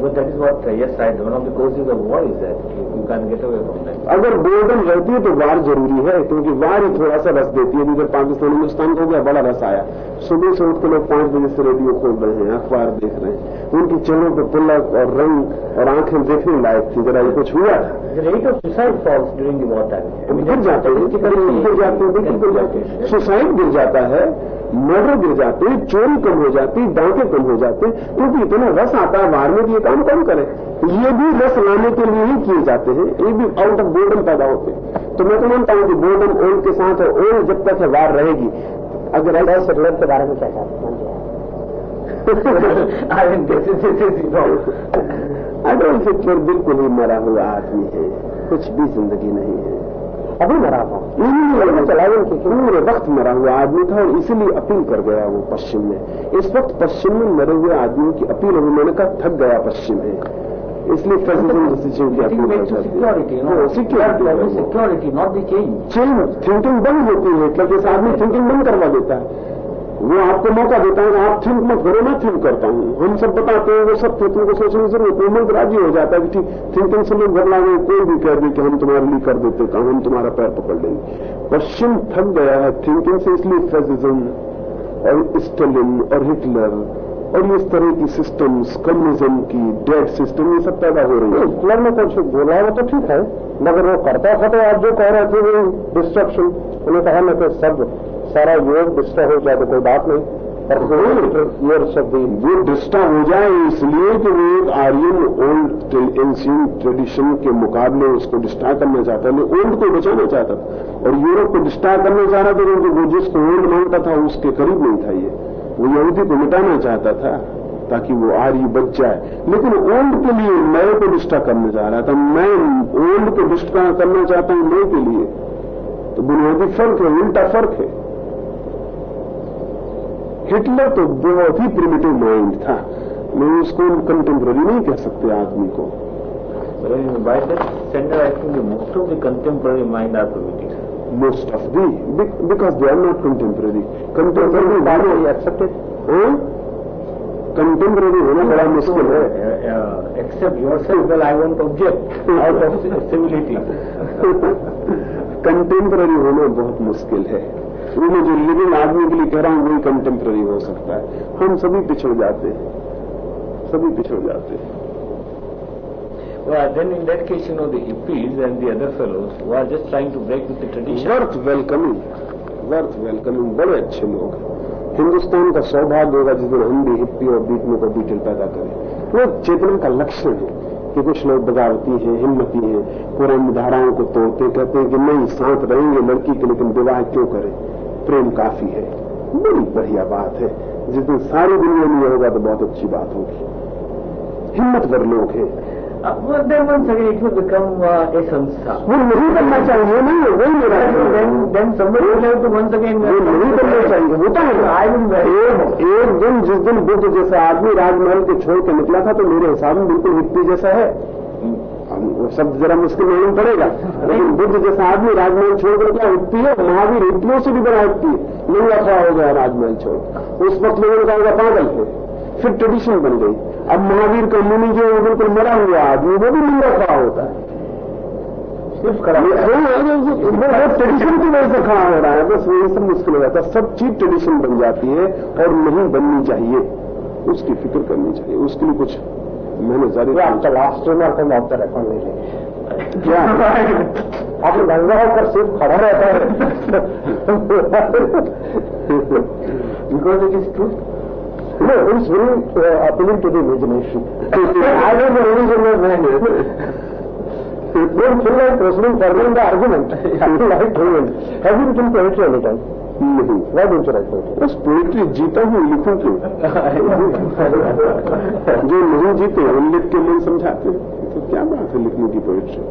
But that is what, uh, yes, I, one of the causes of war is that you, you can't get away from that. अगर बोर्डम रहती है तो वार ज़रूरी है क्योंकि वार ही थोड़ा सा रस देती है। इधर पाकिस्तान हिंदुस्तान को गया बड़ा रस आया। सुबह से उठ के लोग पाँच बजे से रेडियो खोल रहे हैं अखबार देख रहे हैं। उनकी चेहरों पर पुलक और रंग और आँखें देखने लायक थी। जरा ये कुछ हुआ था। Falls during the war time. I mean, गिर जाते हैं बिल्कुल गिर जाते हैं बिल्कुल गिर जाते हैं। सुसाइड गिर जाता है मर्डर गिर जाते हैं चोरी कम हो जाती है डांके कम हो जाते हैं क्योंकि इतना रस आता है बाहर में कि ये काम कम करें। ये भी रस लाने के लिए ही किए जाते हैं। ये भी आउट ऑफ़ बोर्डम पैदा होते हैं। तो मैं तो मानता हूँ कि बोर्डम ओल्ड के साथ और ओल्ड जब तक है वार रहेगी। अगर ऐसा सेटलर के बारे में क्या हैं? know, अडोल्फ हिटलर बिल्कुल ही मरा हुआ आदमी है। कुछ भी ज़िंदगी नहीं है। अभी मरा हुआ नहीं चला पूरे वक्त मरा हुआ आदमी था और इसीलिए अपील कर गया वो पश्चिम में। इस वक्त पश्चिम में मरे हुए आदमियों की अपील अभी मैंने कहा थक गया पश्चिम है इसलिए फैसिज्म डिसीज़न की appeal security not the change change thinking बंद होती है मतलब इस आदमी थिंकिंग बंद करवा देता है। वो आपको मौका देता है कि आप थिंक मत करो, मैं थिंक करता हूँ। हम सब बताते हैं, वो सब तुमको सोचने की ज़रूरत मन राज़ी हो जाता है कि ठीक, थिंकिंग से लोग घबरा गए कोई भी कह दे कि हम तुम्हारे लिए कर देते काम, हम तुम्हारा पैर पकड़ लेंगे। पश्चिम थक गया है, थिंकिंग से इसलिए फेजिज्म और स्टलिन और हिटलर और इस तरह की सिस्टम्स, कम्युनिज्म की डेड सिस्टम, ये सब पैदा हो रही है। हिटलर ने कुछ बोला वो तो ठीक है, मगर वो करता था तो आप जो कह रहे थे वो डिस्ट्रक्शन उन्होंने कहा, मैं तो सब सारा योग डिस्टर्ब हो जाए तो कोई बात नहीं। पर ऑफ़ वो डिस्टर्ब हो जाए इसलिए कि वो एक आर्यन ओल्ड एंशियन ट्रेडिशन के मुकाबले उसको डिस्ट्रॉय करना चाहता है ओल्ड को बचाना चाहता था। और यूरोप को डिस्ट्रॉय करना चाह रहा था क्योंकि वो जिसको ओल्ड मानता था उसके करीब नहीं था ये। वो यहूदी को मिटाना चाहता था ताकि वो आर्य बच जाए। लेकिन ओल्ड के लिए नए को डिस्ट्रॉय करना चाह रहा था। मैं ओल्ड को डिस्ट्रॉय करना चाहता हूँ नए के लिए। तो बुनियादी फ़र्क है उल्टा फ़र्क है। हिटलर तो बहुत ही प्रिमेटिव माइंड था। मैं उसको कंटेम्प्रेरी नहीं कह सकते आदमी को। Most of the because they are not contemporary contemporary बारे कंटेम्प्रेरी होना बड़ा मुश्किल है। Except your self I want object out contemporary होना बहुत मुश्किल है। वो मैं जो लिविंग आदमी के लिए कह रहा हूँ वही कंटेम्प्ररी हो सकता है। हम सभी पिछड़ जाते हैं। सभी पिछड़ जाते हैं। Well, then in that case, you know, the hippies and the other fellows who are just trying to break with the tradition. Worth welcoming worth welcoming बड़े अच्छे लोग हिंदुस्तान का सौभाग्य होगा जिस दिन हम भी हिप्पी और बीटने को बीटल पैदा करें। वो चेतना का लक्षण है कि कुछ लोग बगावती हैं हिम्मती हैं पुरानी धाराओं को तोड़ते कहते हैं कि नहीं साथ रहेंगे लड़की के लेकिन विवाह क्यों करें? प्रेम काफ़ी है। बड़ी बढ़िया बात है। जिस दिन सारी दुनिया में होगा तो बहुत अच्छी बात होगी। हिम्मतवर लोग हैं. वो नहीं चाहिए नहीं वही मेरा नहीं करना चाहिए। होता है। एक दिन जिस दिन बुद्ध जैसा आदमी राजमहल के छोड़ के निकला था तो मेरे हिसाब में बिल्कुल हिप्पी जैसा है। वो शब्द जरा मुश्किल मालूम पड़ेगा। लेकिन बुद्ध जैसा आदमी राजमहल छोड़ कर उठती है? महावीर हिप्पियों से भी बड़ा उठती है। नंगा खड़ा हो गया राजमहल छोड़। उस वक्त लोगों ने कहा पागल है। फिर ट्रेडिशन बन गई। अब महावीर का मुनि जो है बिल्कुल मरा हुआ आदमी वो भी नंगा खड़ा होता है। सिर्फ़ खड़ा वो ट्रेडिशन की वजह से खड़ा हो रहा है। बस वही सब मुश्किल हो जाता है। सब चीज़ ट्रेडिशन बन जाती है और नहीं बननी चाहिए। उसकी फ़िक्र करनी चाहिए। उसके लिए कुछ मैंने जारी आपका लास्ट रिमार्क हम आपका रेकॉर्ड नहीं लेंगे क्या आप गंगा होकर सिर्फ़ खड़ा रहता है Because it is true. No, it's very uh, appealing to the imagination. I don't know any general man. Don't feel like proceeding further in the argument. I feel like doing it. Have you written poetry any time? नहीं क्या सोच रहे थे बस पोएट्री जीता हूँ लिखू क्यों? जो नहीं जीते उन लिख के मन समझाते तो क्या बात है लिखने की पोएट्री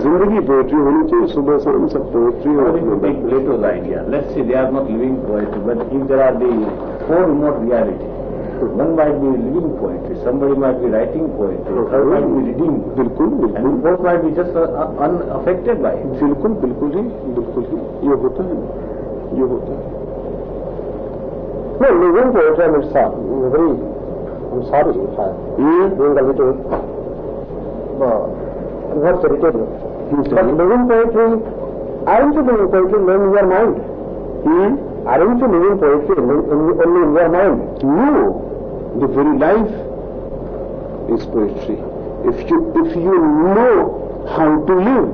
ज़िंदगी पोएट्री होनी चाहिए सुबह शाम सब पोएट्री और एक late of idea let's see they living poetry but if remote reality one might be living poetry somebody might be writing poetry might be reading बिल्कुल बिल्कुल। माइट जस्ट अनअफेक्टेड बाई बिल्कुल बिल्कुल ही बिल्कुल ही ये होता है। ना No, living poetry, I mean, it's uh, very, I'm sorry if I'm ये being a little, uh, what's irritating. But living poetry, aren't you living poetry only in your mind? Hmm? Aren't you living poetry only in, only in your mind? No, the very life is poetry. If you if you know how to live,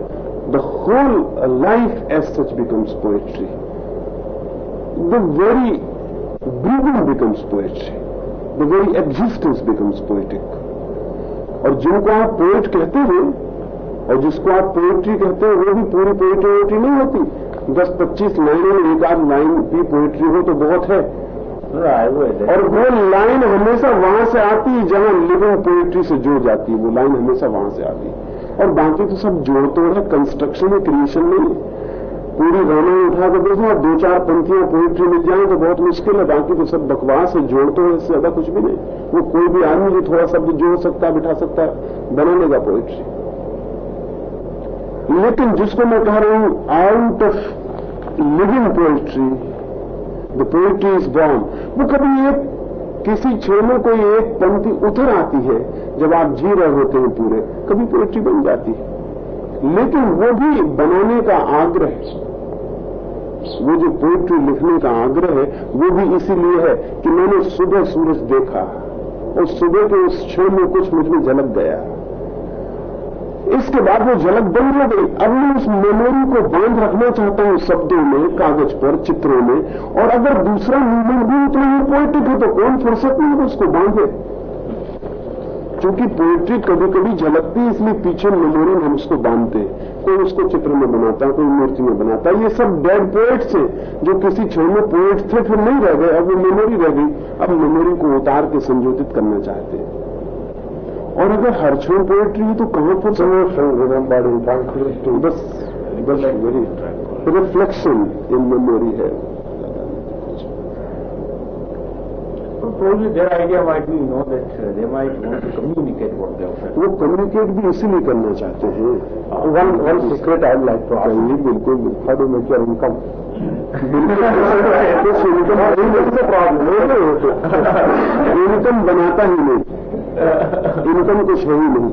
the whole life as such becomes poetry. The very breathing becomes poetry. The very existence becomes poetic. और जिनको आप पोएट कहते हो और जिसको आप पोएट्री कहते हो वो भी पूरी पोएट्री वोएट्री नहीं होती। दस पच्चीस लाइनों में एक आध लाइन की पोएट्री हो तो बहुत है। और वो लाइन हमेशा वहाँ से आती है जहाँ लिविंग पोएट्री से जुड़ जाती है। वो लाइन हमेशा वहाँ से आती है। और बाकी तो सब जोड़ तोड़ है कंस्ट्रक्शन है क्रिएशन नहीं है। पूरी रामायण उठा कर देखो, दो चार पंक्तियाँ पोइट्री मिल जाए तो बहुत मुश्किल है, बाकी तो सब बकवास है, जोड़ तोड़ है, इससे ज़्यादा कुछ भी नहीं। वो कोई भी आदमी जो थोड़ा शब्द जोड़ सकता है बिठा सकता है बना लेगा पोएट्री लेकिन जिसको मैं कह रहा हूँ out of living poetry the poetry is born वो कभी एक, किसी क्षण में कोई एक पंक्ति उतर आती है, जब आप जी रहे होते हैं पूरे, कभी पोएट्री बन जाती है। लेकिन वो भी बनाने का आग्रह वो जो पोइट्री लिखने का आग्रह है, वो भी इसीलिए है कि मैंने सुबह सूरज देखा और सुबह के उस क्षण में कुछ मुझमें झलक गया। इसके बाद वो झलक बंद हो गई। अब मैं उस मेमोरी को बाँध रखना चाहता हूँ शब्दों में, कागज़ पर, चित्रों में, और अगर दूसरा मूवमेंट भी उतना ही पोइटिक है तो कौन फुर्सत नहीं उसको बांधे? क्योंकि पोइट्री कभी कभी झलकती इसलिए पीछे मेमोरी हम उसको बांधते हैं। कोई उसको चित्र में बनाता है कोई मूर्ति में बनाता। है ये सब डेड पोएट्स हैं जो किसी क्षण में पोएट थे फिर नहीं रह गए। अब वो मेमोरी रह गई। अब मेमोरी को उतार के संयोजित करना चाहते हैं। और अगर हर क्षण पोएट्री है तो कहाँ पर समय tranquility. बस बस रिफ्लेक्शन इन मेमोरी है So probably there idea might be no that they might want to communicate what they've वो कम्युनिकेट भी इसीलिए करना चाहते हैं। One one secret I like to I knee बिल्कुल मिलता डू मेक इनकम इनकम बनाता ही नहीं। इनकम कुछ है ही नहीं।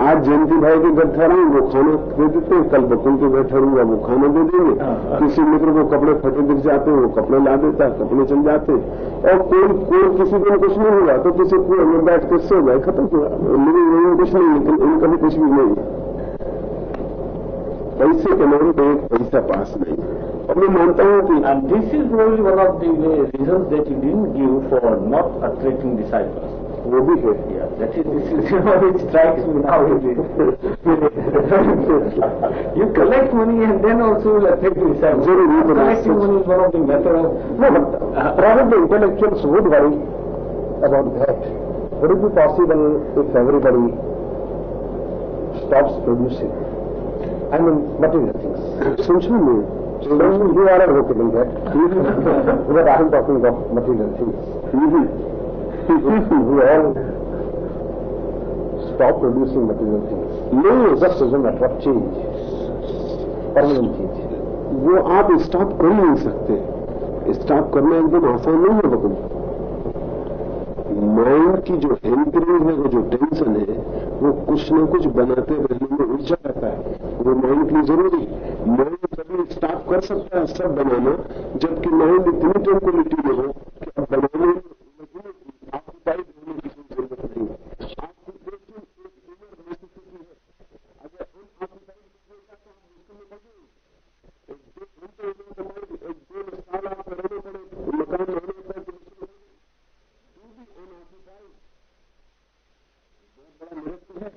आज जयंती भाई के घर ठहरा हूँ, वो खाना दे देते हैं। कल बकुल के घर ठहरूँगा वो खाना दे देंगे। किसी मित्र को कपड़े फटे दिख जाते हैं वो कपड़े ला देता है कपड़े चल जाते हैं। और कोई कोई किसी दिन कुछ नहीं हुआ तो किसी कुएँ में बैठ के सो गए खत्म हुआ लिविंग रूम कुछ नहीं लेकिन इनकम कुछ भी नहीं। पैसे कमाने पे एक पैसा पास नहीं। और मैं मानता हूँ कि this is probably one of the uh, reasons that you didn't give for not religious here. That is, this is, you know, it strikes me now. you collect money and then also you take this out. Collecting money is one of the method of... No, but uh, probably intellectuals would worry about that. Would it be possible if everybody stops producing? I mean, material things. Essentially, Essentially, you are advocating that. but I am talking about material things. Mm-hmm. We all stop producing material things. नहीं Just as a matter of change. Permanent change. वो आप स्टॉप कर नहीं सकते स्टॉप करना एकदम आसान नहीं है बकुल माइंड की जो हैंकरिंग है, वो जो टेंशन है, वो कुछ ना कुछ बनाते रहने में उलझा रहता है वो माइंड के ज़रूरी माइंड कभी स्टॉप कर सकता है, सब बनाना, जबकि माइंड इतनी ट्रंकुलिटी में हो कि अब बनाने में ऑक्यूपाइड होने की कोई ज़रूरत नहीं है आपकी पेशेंस एक ह्यूमन नेसेसिटी है अगर अनऑक्यूपाइड होगा तो हम मुश्किल में पड़ेंगे एक दो घंटे में कमाई एक दो साल आप रहने पड़े मकान में रहने पड़े तो मुश्किल हो टू बी अनऑक्यूपाइड बहुत बड़ा मृत्यु है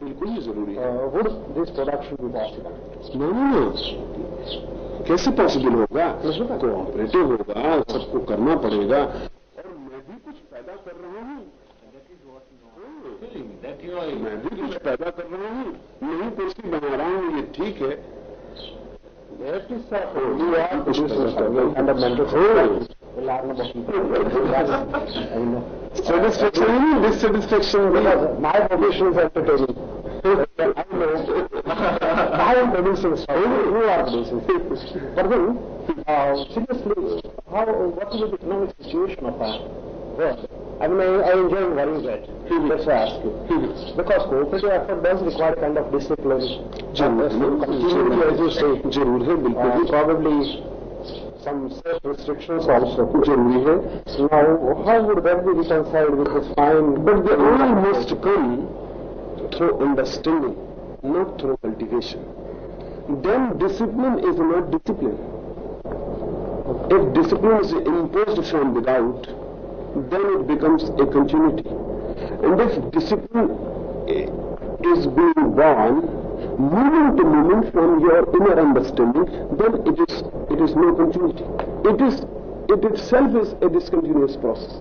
बिल्कुल ही ज़रूरी है Uh, would this production be possible? No no no कैसे पॉसिबल होगा कोऑपरेटिव होगा सबको करना पड़ेगा और मैं भी कुछ पैदा कर रहा हूँ. मैं भी कुछ पैदा कर रहा हूँ नहीं कुर्सी बना रहा हूँ ये ठीक है is, uh, you are producers producing stuff. You are producing. But then, uh, seriously, how, what is the economic situation of our world? I mean, I, I enjoy worrying that. That's why I ask you. Because cooperative effort does require a kind of discipline. Continuity, as you say. जरूर है बिल्कुल Uh, भी probably some self restrictions also. जरूरी है Now, how would that be reconciled with this fine? But they all must come through understanding, not through cultivation. Then discipline is not discipline. If discipline is imposed from without, then it becomes a continuity. And if discipline eh, is being born moment to moment from your inner understanding, then it is it is no continuity. It is it itself is a discontinuous process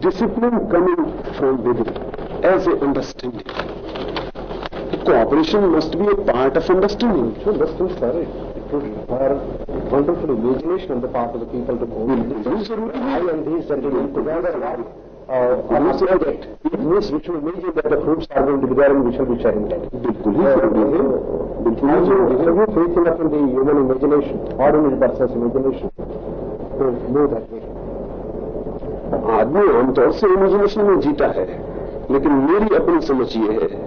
discipline coming from within as a understanding. Cooperation must be a part of understanding. So that's still sorry. It would require wonderful imagination on the part of the people to go. है I and these gentlemen together uh, or not project. It means we should imagine that the fruits are going to be there and we shall be sharing that. बिल्कुल ही है बिल्कुल ही है faith enough in the human imagination, ordinary person's imagination, to know that way? आदमी आमतौर से इमेजिनेशन में जीता है लेकिन मेरी अपनी समझ ये है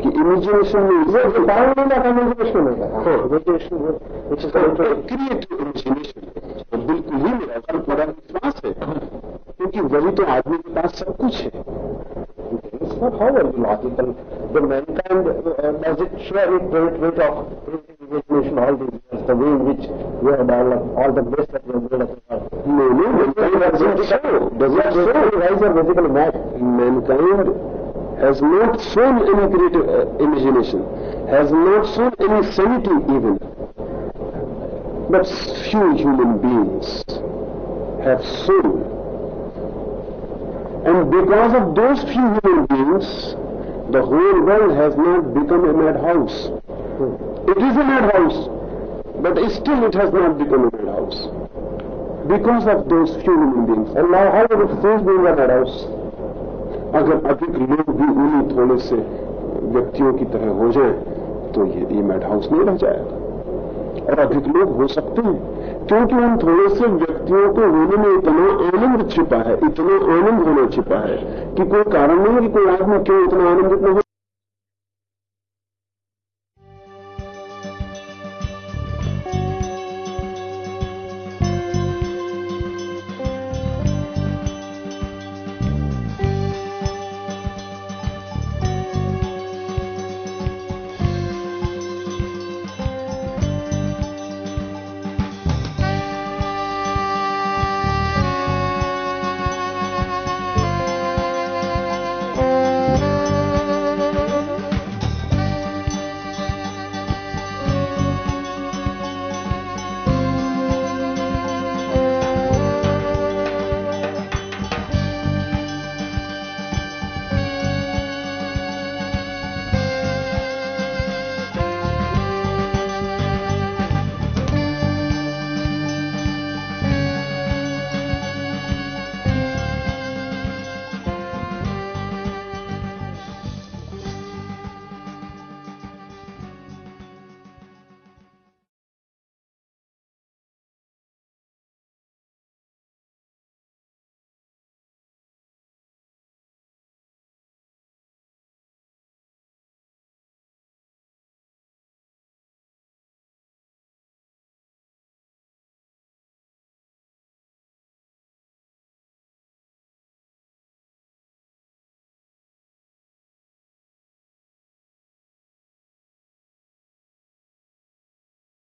कि इमिजिनेशन में इज़ द टाइम नहीं आता इमिजिनेशन में क्रिएट इमेजिनेशन बिल्कुल ही मेरा घर पूरा विश्वास है क्योंकि वही तो आदमी के पास सब कुछ है logical the mankind does it sure it great weight of imagination all this the way in which we are develop all the best of world mankind has not shown any creative uh, imagination, has not shown any sanity even. But few human beings have shown. And because of those few human beings, the whole world has not become a madhouse. It is a madhouse, but still it has not become a madhouse. Because of those few human beings. And now how would it cease being a madhouse? अगर अधिक लोग भी उन्हीं थोड़े से व्यक्तियों की तरह हो जाए तो ये, ये मैड हाउस नहीं रह जाएगा और अधिक लोग हो सकते हैं क्योंकि उन थोड़े से व्यक्तियों को होने में इतना आनंद छिपा है इतना आनंद होना छिपा है कि कोई कारण नहीं है कि कोई आदमी क्यों इतना आनंदित न